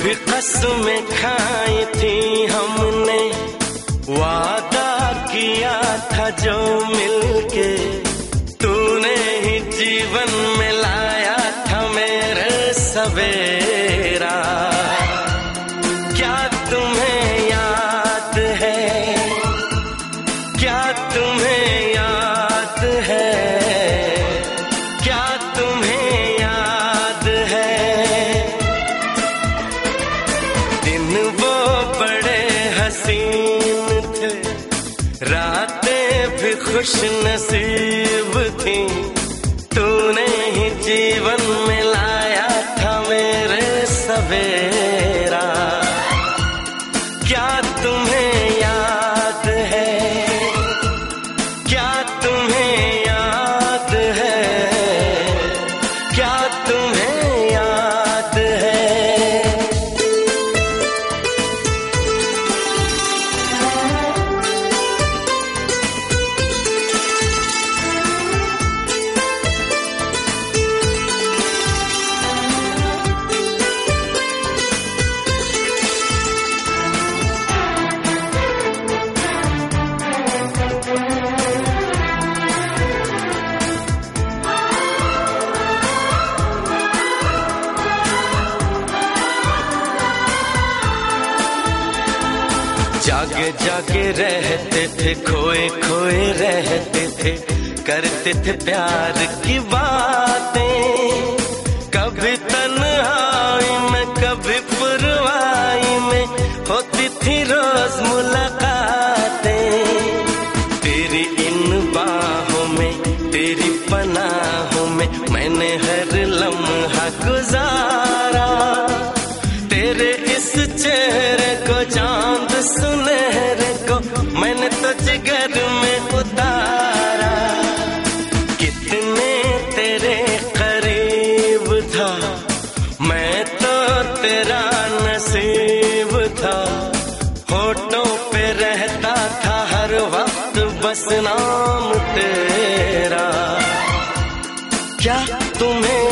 भी कसमें खाई थी हमने। वादा किया था जो मिलके। तूने ही जीवन में खुश नसीब जागे जागे रहते थे, खोए खोए रहते थे। करते थे प्यार की बातें। कभी तन्हा तेरा नसीब था होठों पे रहता था हर वक्त बस नाम तेरा। क्या तुम्हें